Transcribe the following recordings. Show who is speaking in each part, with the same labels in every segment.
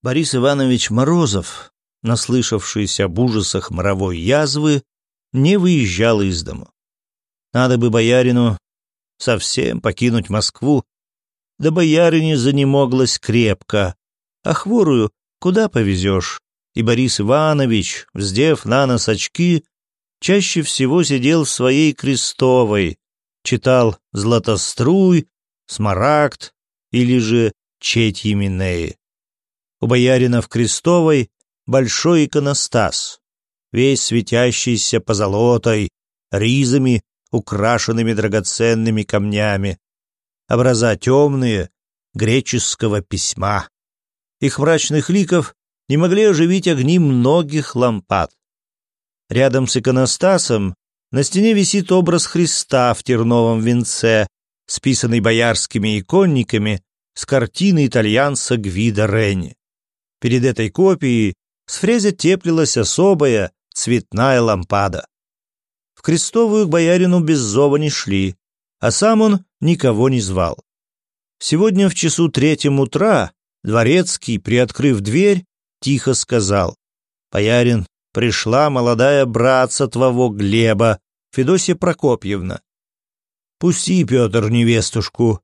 Speaker 1: Борис Иванович Морозов, наслышавшийся об ужасах моровой язвы, не выезжал из дому. Надо бы боярину совсем покинуть Москву, да боярине занемоглась крепко, а хворую куда повезешь? И Борис Иванович, вздев на нос очки, чаще всего сидел в своей крестовой, читал «Златоструй», «Смарагд» или же «Четь Еминеи». У боярина в Крестовой большой иконостас, весь светящийся позолотой, ризами, украшенными драгоценными камнями. Образа темные, греческого письма. Их мрачных ликов не могли оживить огни многих лампад. Рядом с иконостасом на стене висит образ Христа в терновом венце, списанный боярскими иконниками с картины итальянца Гвида Ренни. Перед этой копией с фрезе теплилась особая цветная лампада. В крестовую к боярину без зова не шли, а сам он никого не звал. Сегодня в часу третьем утра дворецкий, приоткрыв дверь, тихо сказал. «Боярин, пришла молодая братца твоего Глеба, Федосия Прокопьевна. Пусти, Петр, невестушку».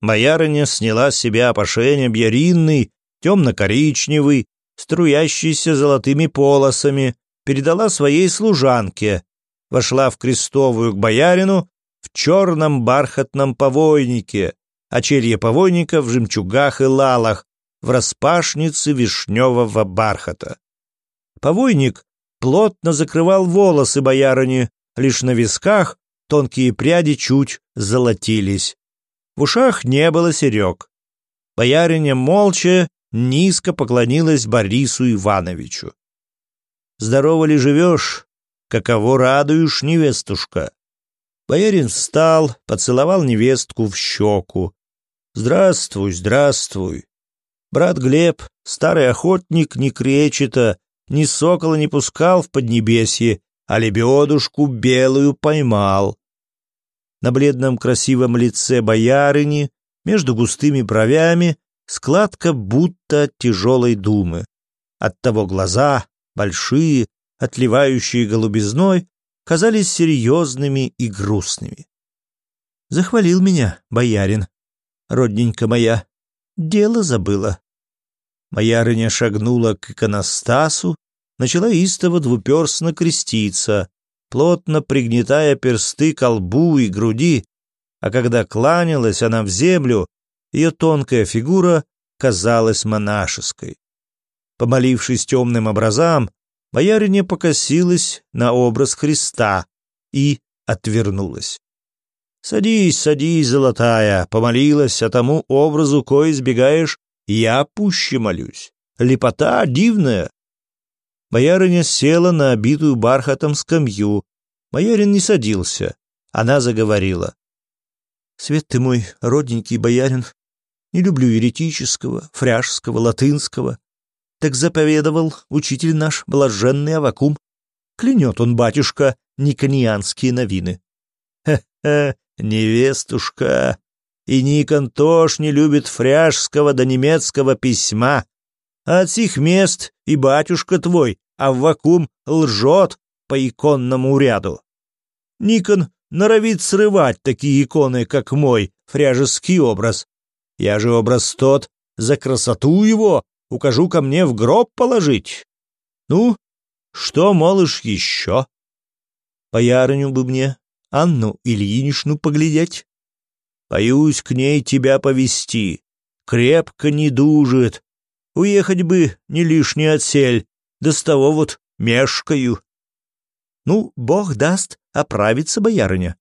Speaker 1: Боярыня сняла с себя опошение бьяринный темно-коричневый, струящийся золотыми полосами, передала своей служанке, вошла в крестовую к боярину в черном бархатном повойнике, очелье повойника в жемчугах и лалах, в распашнице вишневого бархата. Повойник плотно закрывал волосы боярыни, лишь на висках тонкие пряди чуть золотились. В ушах не было серег. Бояриня молча низко поклонилась Борису Ивановичу. «Здорово ли живешь? Каково радуешь, невестушка?» Боярин встал, поцеловал невестку в щеку. «Здравствуй, здравствуй!» Брат Глеб, старый охотник, не кречета, ни сокола не пускал в поднебесье, а лебедушку белую поймал. На бледном красивом лице боярыни, между густыми бровями, складка будто тяжелой думы. Оттого глаза, большие, отливающие голубизной, казались серьезными и грустными. Захвалил меня боярин, родненька моя, дело забыла. Боярыня шагнула к иконостасу, начала истово двуперстно креститься, плотно пригнетая персты к и груди, а когда кланялась она в землю, ее тонкая фигура казалась монашеской. Помолившись темным образам, бояриня покосилась на образ Христа и отвернулась. «Садись, садись, золотая!» — помолилась, а тому образу, кое избегаешь, я пуще молюсь. Лепота дивная. Боярыня села на обитую бархатом скамью. Боярин не садился. Она заговорила. «Свет ты мой, родненький боярин, не люблю еретического, фряжского, латынского. Так заповедовал учитель наш, блаженный Авакум. Клянет он, батюшка, никонианские новины. Хе-хе, невестушка, и Никон тоже не любит фряжского до да немецкого письма. А от сих мест и батюшка твой, Авакум лжет по иконному ряду. Никон норовит срывать такие иконы, как мой, фряжеский образ, я же образ тот, за красоту его укажу ко мне в гроб положить. Ну, что, малыш, еще? Поярню бы мне, Анну Ильиничну поглядеть. Боюсь к ней тебя повести. Крепко не дужит. Уехать бы не лишний отсель, да с того вот мешкаю. Ну, бог даст, оправится боярыня.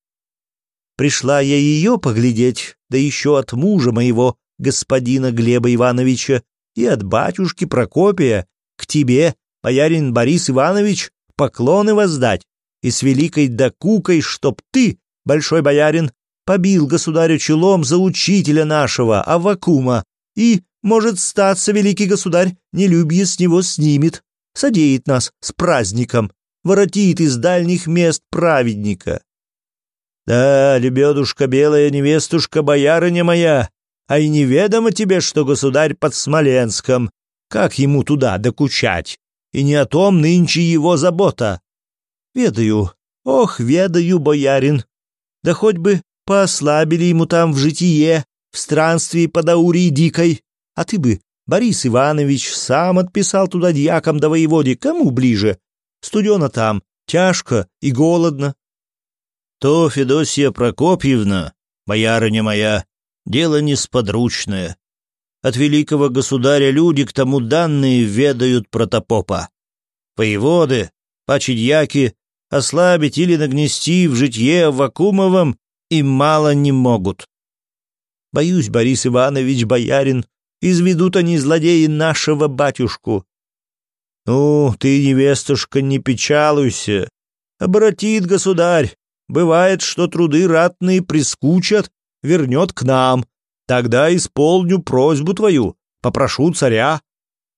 Speaker 1: Пришла я ее поглядеть, да еще от мужа моего, господина Глеба Ивановича, и от батюшки Прокопия, к тебе, боярин Борис Иванович, поклоны воздать, и с великой докукой, чтоб ты, большой боярин, побил государю челом за учителя нашего, Аввакума, и, может, статься, великий государь, нелюбье с него снимет, содеет нас с праздником, воротит из дальних мест праведника. Да, лебедушка белая невестушка, боярыня моя, а и неведомо тебе, что государь под Смоленском. Как ему туда докучать? И не о том нынче его забота. Ведаю, ох, ведаю, боярин. Да хоть бы послабили ему там в житие, в странстве под Аурии Дикой. А ты бы, Борис Иванович, сам отписал туда дьяком до воеводе, кому ближе. Студено там, тяжко и голодно то, Федосия Прокопьевна, боярыня моя, дело несподручное. От великого государя люди к тому данные ведают протопопа. Воеводы, пачедьяки ослабить или нагнести в житье Вакумовом им мало не могут. Боюсь, Борис Иванович, боярин, изведут они злодеи нашего батюшку. Ну, ты, невестушка, не печалуйся. Обратит государь, Бывает, что труды ратные прискучат, вернет к нам. Тогда исполню просьбу твою, попрошу царя.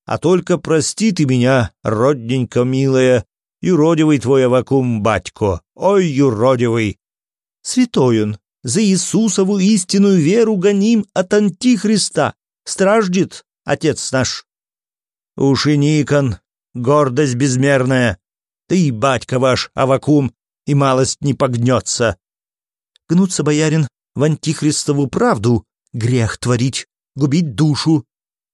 Speaker 1: А только прости ты меня, родненько милая, юродивый твой Авакум батько, ой, юродивый. Святой он, за Иисусову истинную веру гоним от Антихриста, страждет отец наш. Уж и Никон, гордость безмерная, ты, батька ваш, Авакум, и малость не погнется. Гнуться, боярин, в антихристову правду, грех творить, губить душу.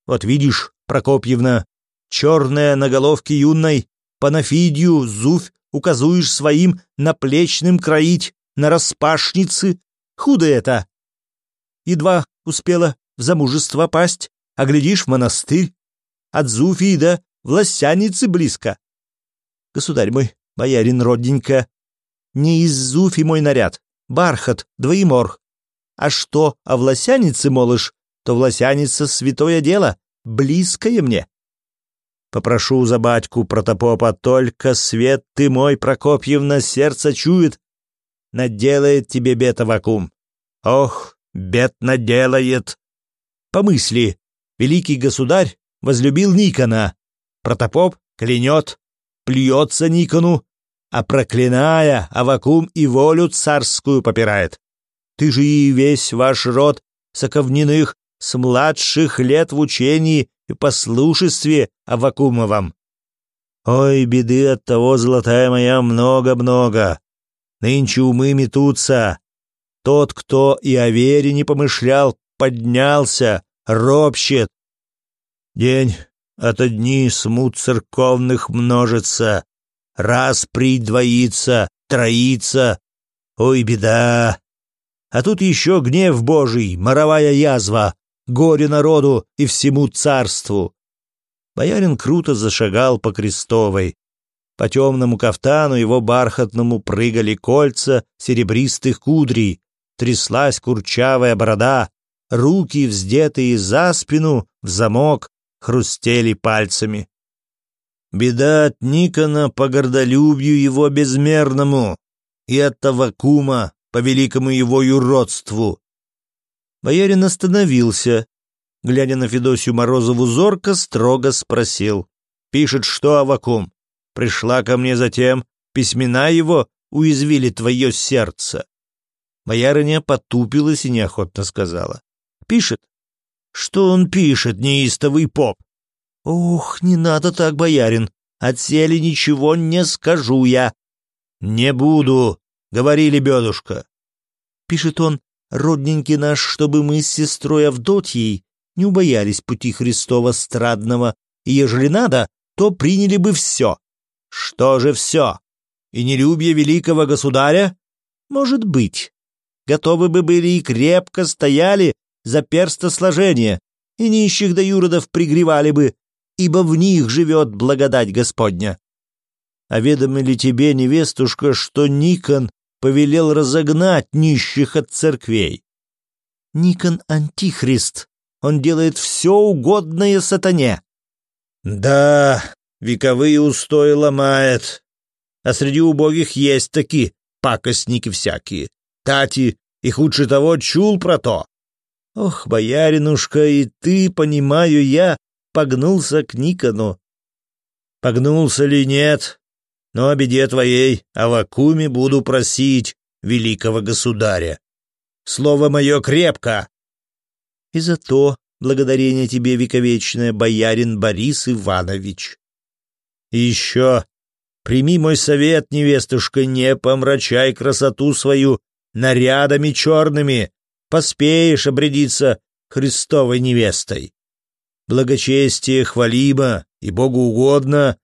Speaker 1: Вот видишь, Прокопьевна, черная на головке юной, панафидию, зувь указуешь своим наплечным кроить, на распашницы. Худо это! Едва успела в замужество пасть, а глядишь в монастырь. От Зуфии до власяницы близко. Государь мой, боярин родненько, не из Зуфи мой наряд. Бархат, двоеморх. А что о власянице, молыш, то власяница — святое дело, близкое мне. Попрошу за батьку протопопа, только свет ты мой, Прокопьевна, сердце чует. Наделает тебе бета вакуум. Ох, бед наделает. Помысли, великий государь возлюбил Никона. Протопоп клянет, плюется Никону, а проклиная, Авакум и волю царскую попирает. Ты же и весь ваш род соковненных с младших лет в учении и послушестве Авакумовом. Ой, беды от того, золотая моя, много-много. Нынче умы метутся. Тот, кто и о вере не помышлял, поднялся, ропщет. День от одни смут церковных множится раз придвоится, троится. Ой, беда! А тут еще гнев Божий, моровая язва, горе народу и всему царству. Боярин круто зашагал по крестовой. По темному кафтану его бархатному прыгали кольца серебристых кудрей, тряслась курчавая борода, руки, вздетые за спину, в замок, хрустели пальцами. Беда от Никона по гордолюбию его безмерному и от Тавакума по великому его юродству. Боярин остановился. Глядя на Федосию Морозову зорко, строго спросил. «Пишет, что Авакум? Пришла ко мне затем. Письмена его уязвили твое сердце». Боярыня потупилась и неохотно сказала. «Пишет? Что он пишет, неистовый поп? Ох, не надо так, боярин! Отсели ничего не скажу я!» «Не буду!» — говорили бедушка. Пишет он, родненький наш, чтобы мы с сестрой Авдотьей не убоялись пути Христова страдного, и ежели надо, то приняли бы все. Что же все? И нелюбие великого государя? Может быть. Готовы бы были и крепко стояли за перстосложение, и нищих до юродов пригревали бы, ибо в них живет благодать Господня. А ведомо ли тебе, невестушка, что Никон повелел разогнать нищих от церквей? Никон — антихрист. Он делает все угодное сатане. Да, вековые устои ломает. А среди убогих есть такие пакостники всякие. Тати и худше того чул про то. Ох, бояринушка, и ты, понимаю я, погнулся к Никону. «Погнулся ли нет? Но о беде твоей, о вакууме буду просить великого государя. Слово мое крепко!» «И за то благодарение тебе вековечное, боярин Борис Иванович!» «И еще прими мой совет, невестушка, не помрачай красоту свою нарядами черными, поспеешь обрядиться Христовой невестой благочестие, хвалимо и богоугодно.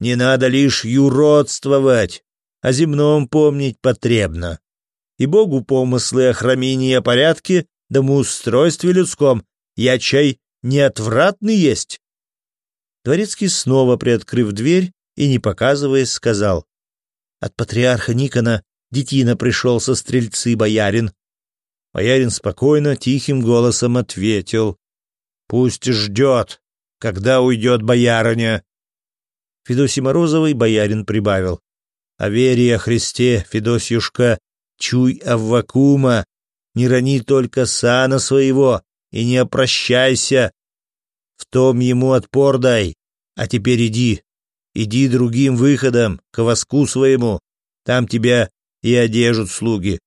Speaker 1: Не надо лишь юродствовать, о земном помнить потребно. И Богу помыслы о храмине и о порядке, да домоустройстве людском, я чай неотвратный есть. Дворецкий снова, приоткрыв дверь и не показываясь, сказал. От патриарха Никона детина пришел со стрельцы боярин. Боярин спокойно, тихим голосом ответил. Пусть ждет, когда уйдет боярыня. Федосий Морозовый боярин прибавил. «О вере, о Христе, Федосьюшка, чуй Аввакума, не рани только сана своего и не опрощайся. В том ему отпор дай, а теперь иди, иди другим выходом, к воску своему, там тебя и одежут слуги».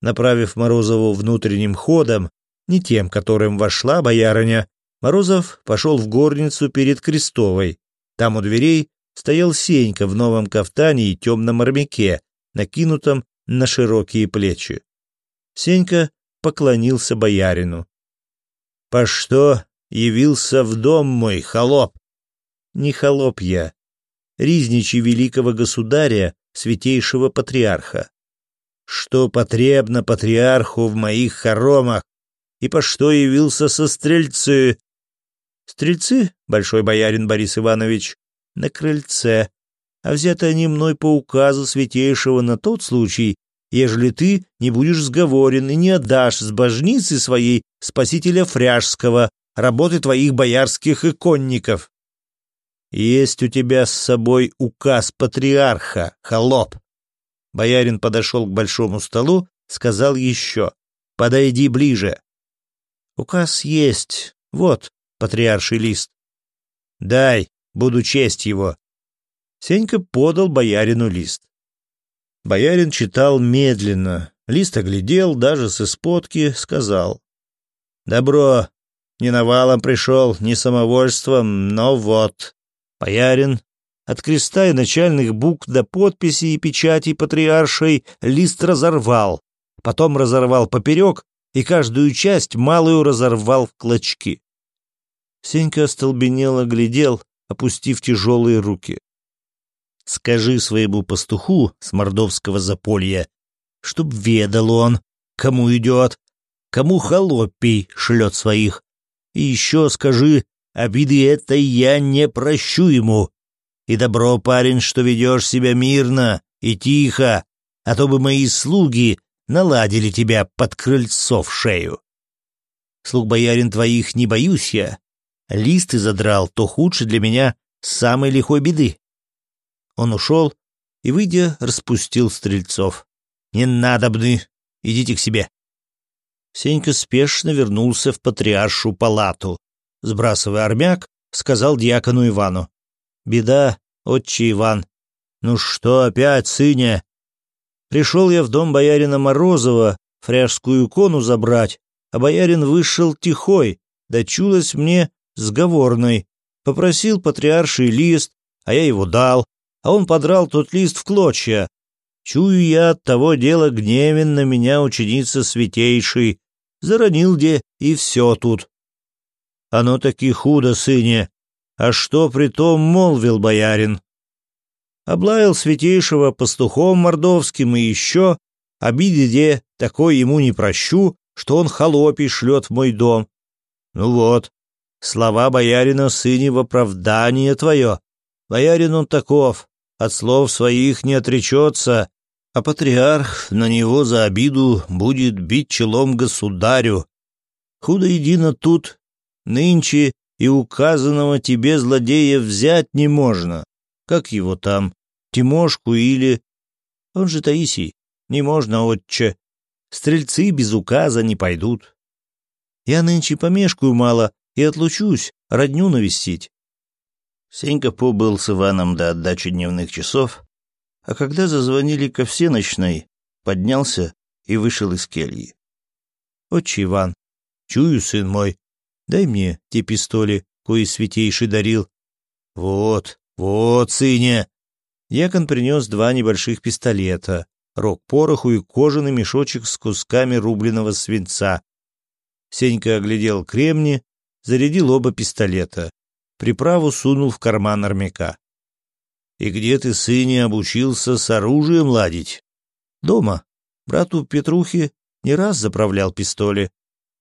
Speaker 1: Направив Морозову внутренним ходом, не тем, которым вошла боярыня, Морозов пошел в горницу перед Крестовой. Там у дверей стоял Сенька в новом кафтане и темном армяке, накинутом на широкие плечи. Сенька поклонился боярину. — По что явился в дом мой, холоп? — Не холоп я. Ризничий великого государя, святейшего патриарха. Что потребно патриарху в моих хоромах? и по что явился со стрельцы. Стрельцы, большой боярин Борис Иванович, на крыльце, а взяты они мной по указу святейшего на тот случай, ежели ты не будешь сговорен и не отдашь с божницы своей спасителя Фряжского, работы твоих боярских иконников. Есть у тебя с собой указ патриарха, холоп. Боярин подошел к большому столу, сказал еще, подойди ближе. Указ есть. Вот, патриарший лист. Дай, буду честь его. Сенька подал боярину лист. Боярин читал медленно, лист оглядел, даже с исподки сказал. «Добро, не навалом пришел, не самовольством, но вот. Боярин, от креста и начальных букв до подписи и печати патриаршей лист разорвал, потом разорвал поперек и каждую часть малую разорвал в клочки. Сенька остолбенело глядел, опустив тяжелые руки. «Скажи своему пастуху с мордовского заполья, чтоб ведал он, кому идет, кому холопий шлет своих. И еще скажи, обиды это я не прощу ему. И добро, парень, что ведешь себя мирно и тихо, а то бы мои слуги наладили тебя под крыльцо в шею. Слуг боярин твоих не боюсь я. Листы задрал, то худше для меня самой лихой беды. Он ушел и, выйдя, распустил стрельцов. «Не надо надобны, идите к себе». Сенька спешно вернулся в патриаршу палату. Сбрасывая армяк, сказал дьякону Ивану. «Беда, отче Иван». «Ну что опять, сыне?» Пришел я в дом боярина Морозова фряжскую икону забрать, а боярин вышел тихой, да чулось мне сговорной. Попросил патриарший лист, а я его дал, а он подрал тот лист в клочья. Чую я от того дела гневен на меня ученица святейший. Заронил де, и все тут. Оно таки худо, сыне. А что при том молвил боярин? облаял святейшего пастухом мордовским и еще, обидеде такой ему не прощу, что он холопий шлет в мой дом. Ну вот, слова боярина сыне в оправдание твое. Боярин он таков, от слов своих не отречется, а патриарх на него за обиду будет бить челом государю. Худо едино тут, нынче и указанного тебе злодея взять не можно как его там, Тимошку или... Он же Таисий, не можно, отче. Стрельцы без указа не пойдут. Я нынче помешкую мало и отлучусь, родню навестить. Сенька побыл с Иваном до отдачи дневных часов, а когда зазвонили ко всеночной, поднялся и вышел из кельи. «Отче Иван, чую, сын мой, дай мне те пистоли, кои святейший дарил. Вот, «Вот, сыне!» Якон принес два небольших пистолета, рог пороху и кожаный мешочек с кусками рубленого свинца. Сенька оглядел кремни, зарядил оба пистолета. Приправу сунул в карман армяка. «И где ты, сыне, обучился с оружием ладить?» «Дома. Брату Петрухи не раз заправлял пистоли.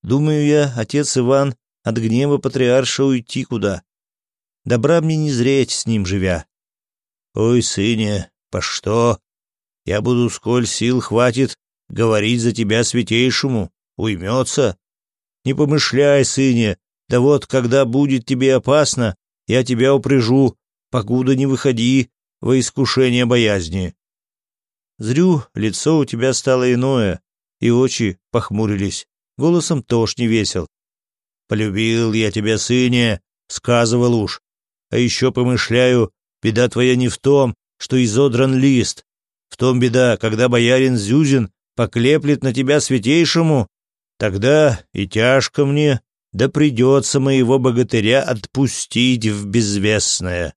Speaker 1: Думаю я, отец Иван от гнева патриарша уйти куда, Добра мне не зреть с ним живя. Ой, сыне, по что? Я буду, сколь сил хватит, говорить за тебя святейшему. Уймется. Не помышляй, сыне, да вот, когда будет тебе опасно, я тебя упряжу, покуда не выходи во искушение боязни. Зрю, лицо у тебя стало иное, и очи похмурились, голосом тоже не весел. Полюбил я тебя, сыне, сказывал уж, а еще помышляю, беда твоя не в том, что изодран лист. В том беда, когда боярин Зюзин поклеплет на тебя святейшему, тогда и тяжко мне, да придется моего богатыря отпустить в безвестное.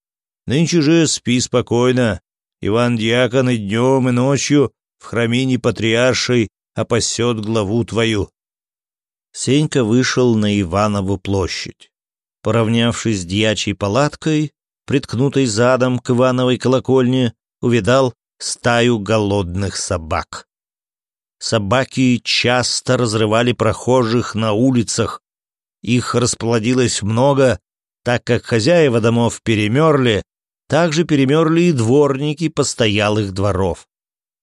Speaker 1: Нынче же спи спокойно. Иван Дьякон и днем, и ночью в храмине патриаршей опасет главу твою». Сенька вышел на Иванову площадь. Поравнявшись с дьячьей палаткой, приткнутой задом к Ивановой колокольне, увидал стаю голодных собак. Собаки часто разрывали прохожих на улицах. Их расплодилось много, так как хозяева домов перемерли, также перемерли и дворники постоялых дворов.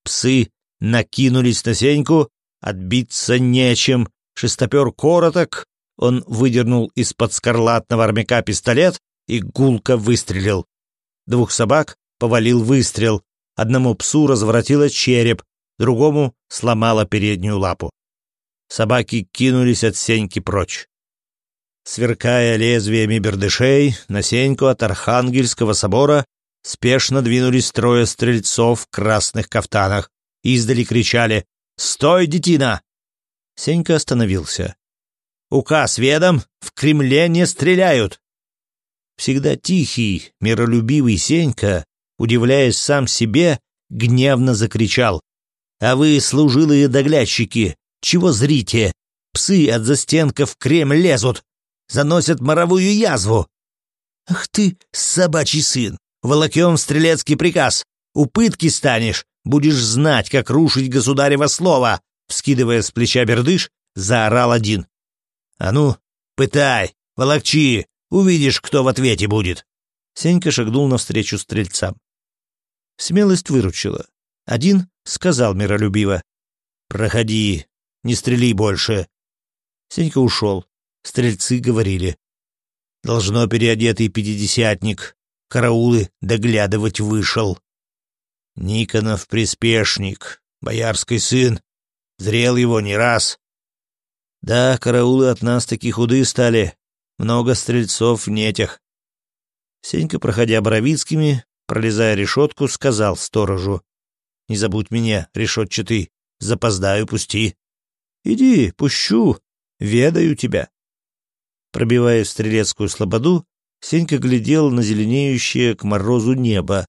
Speaker 1: Псы накинулись на Сеньку, отбиться нечем, шестопер короток, он выдернул из-под скарлатного армяка пистолет и гулко выстрелил. Двух собак повалил выстрел. Одному псу разворотило череп, другому сломало переднюю лапу. Собаки кинулись от Сеньки прочь. Сверкая лезвиями бердышей, на Сеньку от Архангельского собора спешно двинулись трое стрельцов в красных кафтанах. Издали кричали «Стой, детина!» Сенька остановился. Указ ведом, в Кремле не стреляют. Всегда тихий, миролюбивый Сенька, удивляясь сам себе, гневно закричал. «А вы, служилые доглядчики, чего зрите? Псы от застенков в Кремль лезут, заносят моровую язву». «Ах ты, собачий сын, волокем стрелецкий приказ, упытки станешь, будешь знать, как рушить государево слово», вскидывая с плеча бердыш, заорал один. «А ну, пытай, волокчи, увидишь, кто в ответе будет!» Сенька шагнул навстречу стрельцам. Смелость выручила. Один сказал миролюбиво. «Проходи, не стрели больше». Сенька ушел. Стрельцы говорили. «Должно переодетый пятидесятник. Караулы доглядывать вышел». «Никонов приспешник, боярский сын. Зрел его не раз. Да, караулы от нас такие худые стали. Много стрельцов в нетях. Сенька, проходя Боровицкими, пролезая решетку, сказал сторожу. «Не забудь меня, решетчатый. Запоздаю, пусти». «Иди, пущу. Ведаю тебя». Пробивая стрелецкую слободу, Сенька глядел на зеленеющее к морозу небо.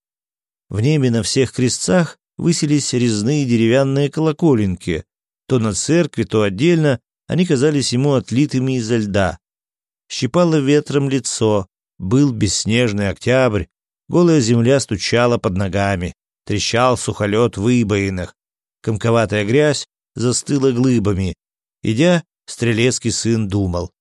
Speaker 1: В небе на всех крестцах высились резные деревянные колоколенки, то на церкви, то отдельно, они казались ему отлитыми изо льда. Щипало ветром лицо, был бесснежный октябрь, голая земля стучала под ногами, трещал сухолет в выбоинах, комковатая грязь застыла глыбами. Идя, стрелецкий сын думал.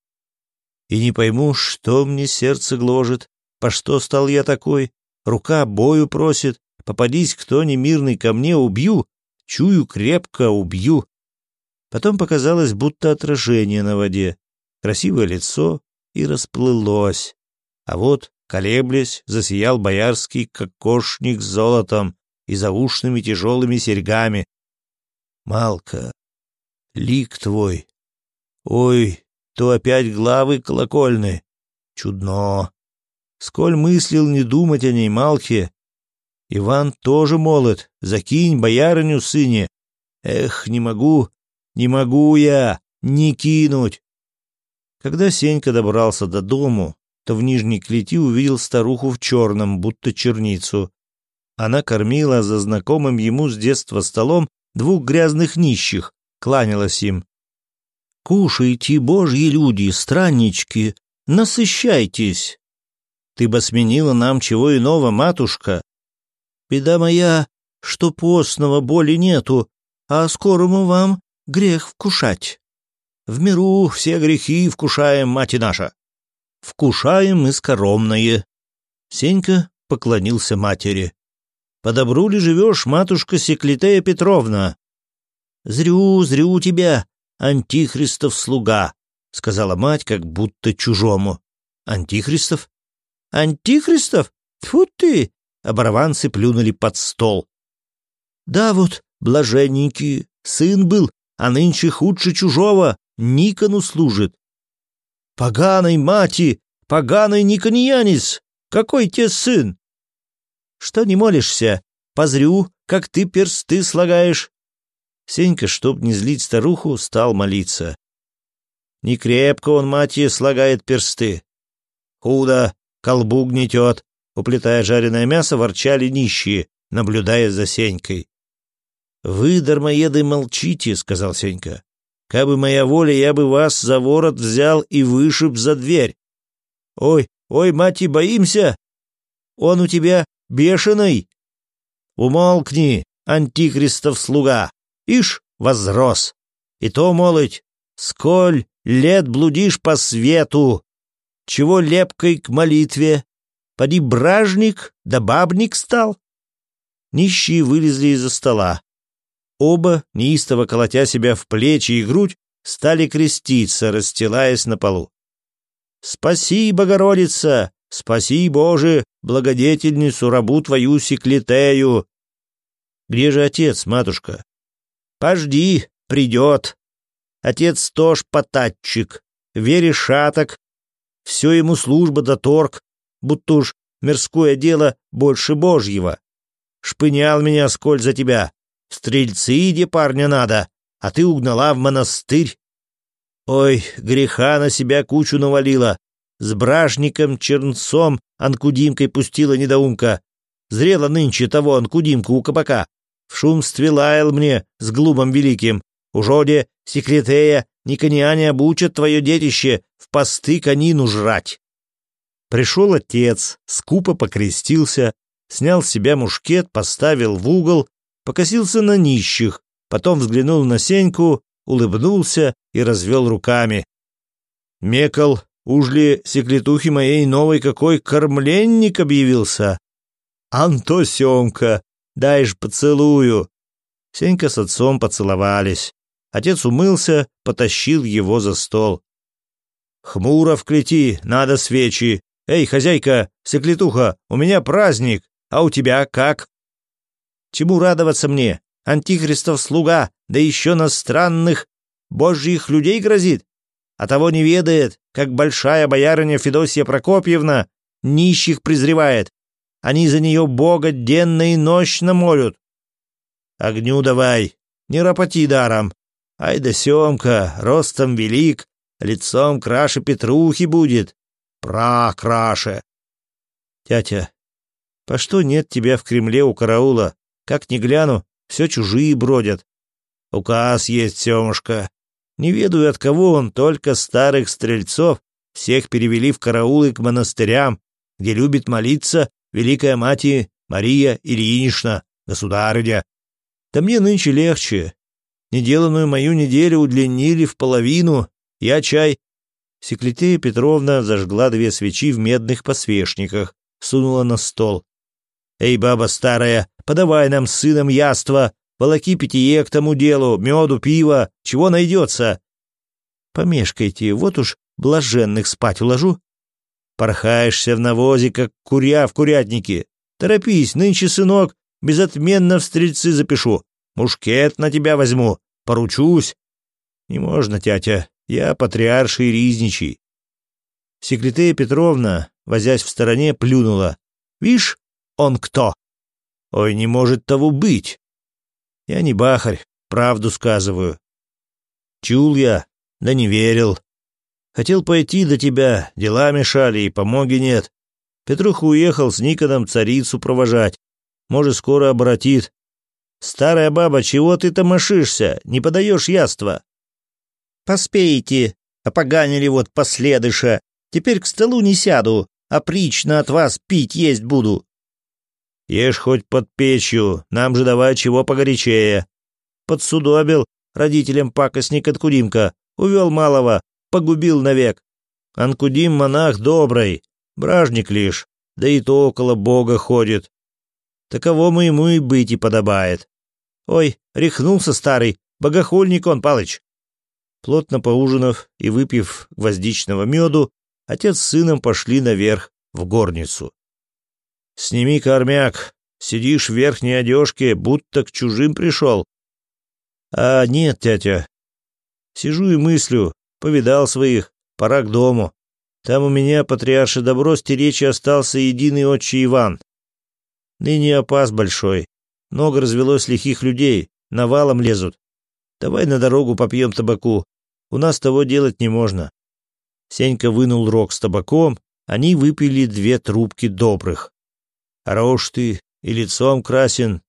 Speaker 1: «И не пойму, что мне сердце гложет, по что стал я такой? Рука бою просит, попадись кто немирный ко мне, убью, чую крепко, убью». Потом показалось будто отражение на воде, красивое лицо и расплылось. А вот, колеблясь, засиял боярский кокошник с золотом и заушными тяжелыми серьгами. «Малка, лик твой! Ой, то опять главы колокольны! Чудно!» Сколь мыслил не думать о ней, Малке. Иван тоже молод, закинь боярыню сыне. Эх, не могу, не могу я! Не кинуть!» Когда Сенька добрался до дому, то в нижней клети увидел старуху в черном, будто черницу. Она кормила за знакомым ему с детства столом двух грязных нищих, кланялась им. «Кушайте, божьи люди, страннички, насыщайтесь!» «Ты бы сменила нам чего иного, матушка!» «Беда моя, что постного боли нету, а скорому вам грех вкушать. В миру все грехи вкушаем, мать наша. Вкушаем и скоромные. Сенька поклонился матери. По добру ли живешь, матушка Секлитея Петровна? Зрю, зрю тебя, антихристов слуга, сказала мать, как будто чужому. Антихристов? Антихристов? Тьфу ты! Оборванцы плюнули под стол. Да вот, блаженники, сын был а нынче худше чужого Никону служит. Поганой мати, поганый Никоньянис, какой те сын? Что не молишься? Позрю, как ты персты слагаешь. Сенька, чтоб не злить старуху, стал молиться. Некрепко он, мати слагает персты. Худо, колбу гнетет, уплетая жареное мясо, ворчали нищие, наблюдая за Сенькой. «Вы, дармоеды, молчите», — сказал Сенька. «Кабы моя воля, я бы вас за ворот взял и вышиб за дверь». «Ой, ой, мать, боимся! Он у тебя бешеный!» «Умолкни, антихристов слуга! Ишь, возрос! И то, молодь, сколь лет блудишь по свету! Чего лепкой к молитве? Поди бражник да бабник стал!» Нищие вылезли из-за стола. Оба, неистово колотя себя в плечи и грудь, стали креститься, расстилаясь на полу. «Спаси, Богородица! Спаси, Боже, благодетельницу, рабу твою секлетею!» «Где же отец, матушка?» «Пожди, придет!» Отец тоже потатчик, вере шаток, все ему служба да торг, будто уж мирское дело больше божьего. Шпынял меня сколь за тебя, Стрельцы иди парня надо, а ты угнала в монастырь. Ой, греха на себя кучу навалила. С бражником, чернцом, анкудимкой пустила недоумка. Зрела нынче того анкудимку у кабака. В шумстве лаял мне с глубом великим. Ужоде, секретея, никониане обучат твое детище в посты конину жрать. Пришел отец, скупо покрестился, снял с себя мушкет, поставил в угол покосился на нищих, потом взглянул на Сеньку, улыбнулся и развел руками. Мекал, уж ли секретухи моей новой какой кормленник объявился? Анто Семка, дай ж поцелую. Сенька с отцом поцеловались. Отец умылся, потащил его за стол. «Хмуро в клети, надо свечи. Эй, хозяйка, секлетуха, у меня праздник, а у тебя как?» Чему радоваться мне? Антихристов слуга, да еще на странных божьих людей грозит? А того не ведает, как большая боярыня Федосия Прокопьевна нищих презревает. Они за нее Бога денно и нощно молят. Огню давай, не ропоти даром. Ай да Семка, ростом велик, лицом краше Петрухи будет. Пра краше. Тятя, по что нет тебя в Кремле у караула? Как ни гляну, все чужие бродят. Указ есть, Семушка. Не ведаю, от кого он, только старых стрельцов всех перевели в караулы к монастырям, где любит молиться Великая Мать Мария Ильинична, государыня. Да мне нынче легче. Неделанную мою неделю удлинили в половину. Я чай. Секлетея Петровна зажгла две свечи в медных посвечниках, сунула на стол. Эй, баба старая, подавай нам с сыном яство, волоки питье к тому делу, меду, пива, чего найдется. Помешкайте, вот уж блаженных спать уложу. Порхаешься в навозе, как куря в курятнике. Торопись, нынче, сынок, безотменно в стрельцы запишу. Мушкет на тебя возьму, поручусь. Не можно, тятя, я патриарший ризничий. Секретея Петровна, возясь в стороне, плюнула. Вишь, он кто? Ой, не может того быть. Я не бахарь, правду сказываю. Чул я, да не верил. Хотел пойти до тебя, дела мешали и помоги нет. Петруха уехал с Никоном царицу провожать. Может, скоро обратит. Старая баба, чего ты тамашишься? Не подаешь яства?
Speaker 2: Поспейте, опоганили вот последыша. Теперь к столу не сяду, а опрично от вас пить есть буду.
Speaker 1: Ешь хоть под печью, нам же давай чего погорячее. Подсудобил родителям пакостник Анкудимка, увел малого, погубил навек. Анкудим монах добрый, бражник лишь, да и то около Бога ходит. Таковому ему и быть и подобает. Ой, рехнулся старый, богохульник он, Палыч. Плотно поужинав и выпив гвоздичного меду, отец с сыном пошли наверх в горницу. «Сними кормяк, сидишь в верхней одежке, будто к чужим пришел». «А нет, тятя. Сижу и мыслю, повидал своих, пора к дому. Там у меня, патриарше добро, стеречи остался единый отче Иван. Ныне опас большой. Много развелось лихих людей, навалом лезут. Давай на дорогу попьем табаку. У нас того делать не можно». Сенька вынул рог с табаком, они выпили две трубки добрых. Хорош ты и лицом красен.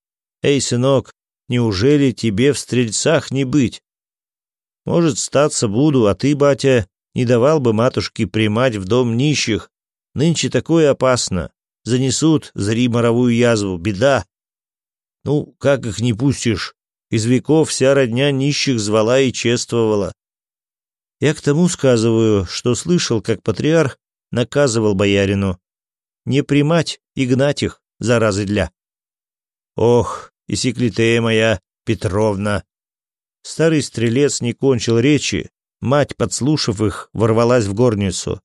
Speaker 1: Эй, сынок, неужели тебе в стрельцах не быть? Может, статься буду, а ты, батя, не давал бы матушке примать в дом нищих. Нынче такое опасно. Занесут, зри моровую язву, беда. Ну, как их не пустишь? Из веков вся родня нищих звала и чествовала. Я к тому сказываю, что слышал, как патриарх наказывал боярину не примать и гнать их, заразы для. Ох, и моя, Петровна! Старый стрелец не кончил речи, мать, подслушав их, ворвалась в горницу.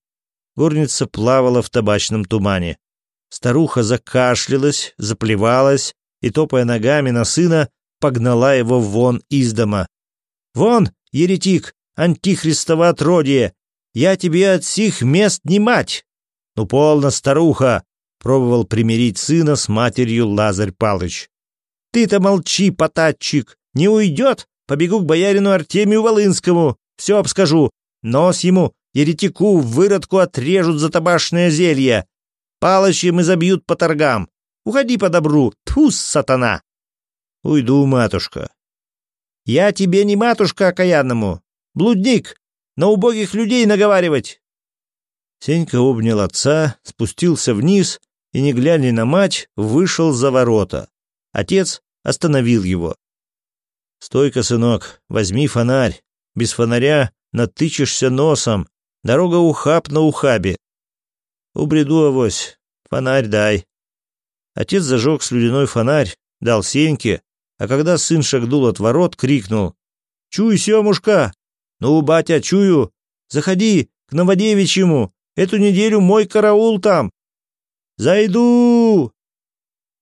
Speaker 1: Горница плавала в табачном тумане. Старуха закашлялась, заплевалась и, топая ногами на сына, погнала его вон из дома. «Вон, еретик, антихристово отродье! Я тебе от сих мест не мать!» «Ну, полно, старуха!» — пробовал примирить сына с матерью Лазарь Палыч. «Ты-то молчи, потатчик! Не уйдет! Побегу к боярину Артемию Волынскому! Все обскажу! Нос ему, еретику, выродку отрежут за табашное зелье! Палычем и забьют по торгам! Уходи по добру! Тьфу, сатана!» «Уйду, матушка!» «Я тебе не матушка а окаянному! Блудник! На убогих людей наговаривать! Сенька обнял отца, спустился вниз и, не глядя на мать, вышел за ворота. Отец остановил его. «Стой-ка, сынок, возьми фонарь. Без фонаря натычешься носом. Дорога ухаб на ухабе». «Убреду авось. Фонарь дай». Отец зажег слюдяной фонарь, дал Сеньке, а когда сын шагнул от ворот, крикнул. «Чуй, Семушка! Ну, батя, чую! Заходи к Новодевичьему! Эту неделю мой караул там. Зайду!»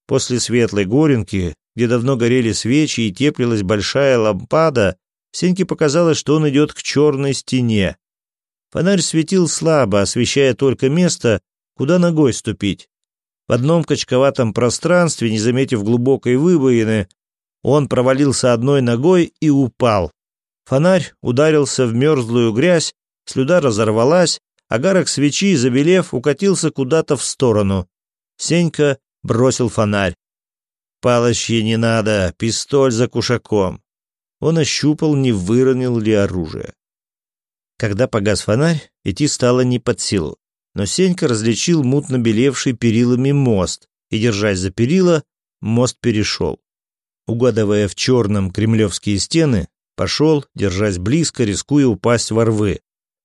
Speaker 1: После светлой горенки, где давно горели свечи и теплилась большая лампада, Сеньке показалось, что он идет к черной стене. Фонарь светил слабо, освещая только место, куда ногой ступить. В одном качковатом пространстве, не заметив глубокой выбоины, он провалился одной ногой и упал. Фонарь ударился в мерзлую грязь, слюда разорвалась, Агарок свечи, забелев, укатился куда-то в сторону. Сенька бросил фонарь. Палощи не надо, пистоль за кушаком. Он ощупал, не выронил ли оружие. Когда погас фонарь, идти стало не под силу. Но Сенька различил мутно белевший перилами мост, и, держась за перила, мост перешел. Угадывая в черном кремлевские стены, пошел, держась близко, рискуя упасть во рвы.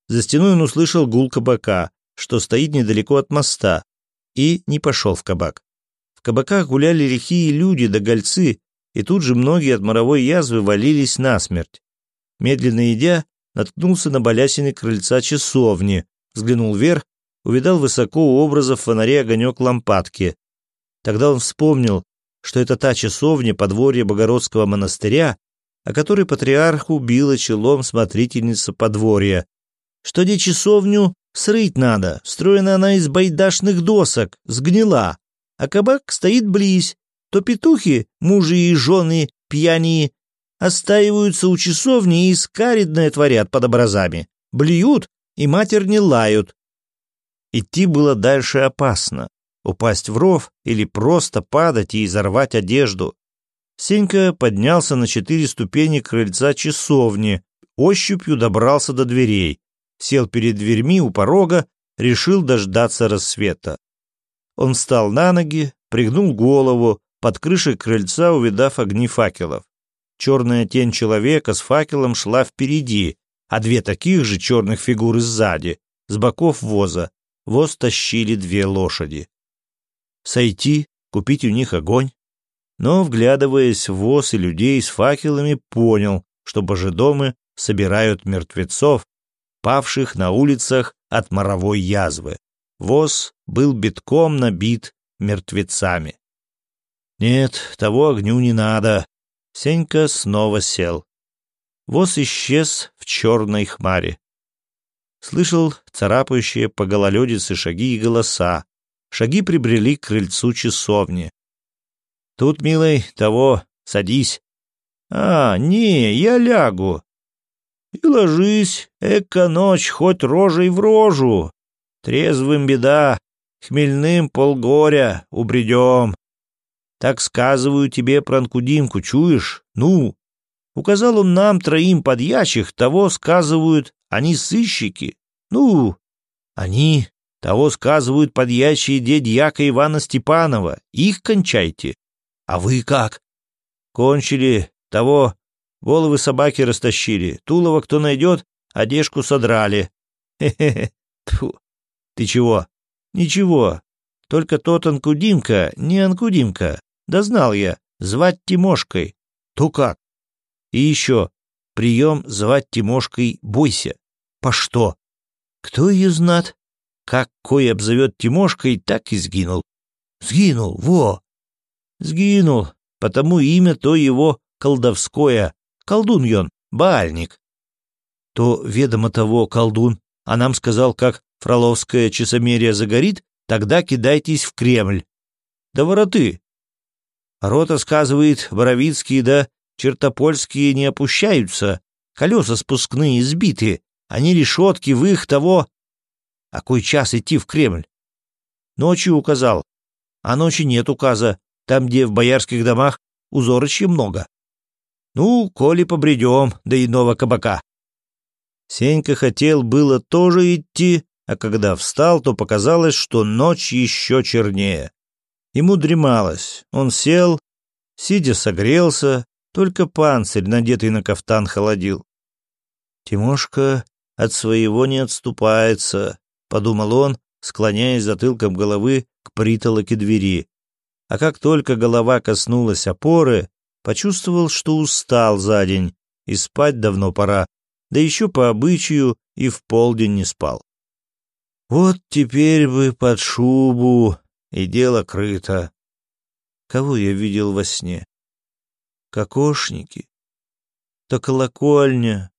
Speaker 1: За стеной он услышал гул кабака, что стоит недалеко от моста, и не пошел в кабак. В кабаках гуляли лихие люди да гольцы, и тут же многие от моровой язвы валились насмерть. Медленно идя, наткнулся на балясины крыльца часовни, взглянул вверх, увидал высоко у образа в фонаре огонек лампадки. Тогда он вспомнил, что это та часовня подворья Богородского монастыря, о которой патриарху била челом смотрительница подворья, что де часовню срыть надо. Строена она из байдашных досок, сгнила. А кабак стоит близ. То петухи, мужи и жены, пьяни, остаиваются у часовни и скаридное творят под образами. Блюют и матерни лают. Идти было дальше опасно. Упасть в ров или просто падать и изорвать одежду. Сенька поднялся на четыре ступени крыльца часовни, ощупью добрался до дверей сел перед дверьми у порога, решил дождаться рассвета. Он встал на ноги, пригнул голову, под крышей крыльца увидав огни факелов. Черная тень человека с факелом шла впереди, а две таких же черных фигуры сзади, с боков воза. Воз тащили две лошади. Сойти, купить у них огонь. Но, вглядываясь в воз и людей с факелами, понял, что божедомы собирают мертвецов, павших на улицах от моровой язвы. Воз был битком набит мертвецами. Нет, того огню не надо. Сенька снова сел. Воз исчез в черной хмаре. Слышал царапающие по гололедице шаги и голоса. Шаги прибрели к крыльцу часовни. Тут, милый, того, садись. А, не, я лягу и ложись, эко-ночь хоть рожей в рожу. Трезвым беда, хмельным полгоря, убредем. Так сказываю тебе пранкудинку чуешь? Ну!» Указал он нам троим подьячих, того сказывают, они сыщики. Ну, они, того сказывают подьячие дядьяка Ивана Степанова, их кончайте. А вы как? Кончили, того Головы собаки растащили, тулово кто найдет, одежку содрали. Хе-хе-хе. Ты чего? Ничего. Только тот Анкудимка, не Анкудимка. Да знал я. Звать Тимошкой. То как? И еще. Прием звать Тимошкой бойся. По что? Кто ее знат? Как кой обзовет Тимошкой, так и сгинул. Сгинул, во! Сгинул, потому имя то его колдовское, Колдун ён, баальник. То ведомо того колдун, а нам сказал, как фроловская часомерия загорит, тогда кидайтесь в Кремль. Да вороты. Рота, сказывает, боровицкие да чертопольские не опущаются, колеса спускные сбиты, они решетки в их того... А кой час идти в Кремль? Ночью указал. А ночи нет указа, там, где в боярских домах узорочья много. Ну, коли побредем до иного кабака. Сенька хотел было тоже идти, а когда встал, то показалось, что ночь еще чернее. Ему дремалось. Он сел, сидя согрелся, только панцирь, надетый на кафтан, холодил. Тимошка от своего не отступается, подумал он, склоняясь затылком головы к притолоке двери. А как только голова коснулась опоры, Почувствовал, что устал за день, и спать давно пора, да еще по обычаю и в полдень не спал. Вот теперь бы под шубу, и дело крыто. Кого я видел во сне? Кокошники? То колокольня.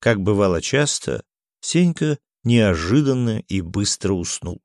Speaker 1: Как бывало часто, Сенька неожиданно и быстро уснул.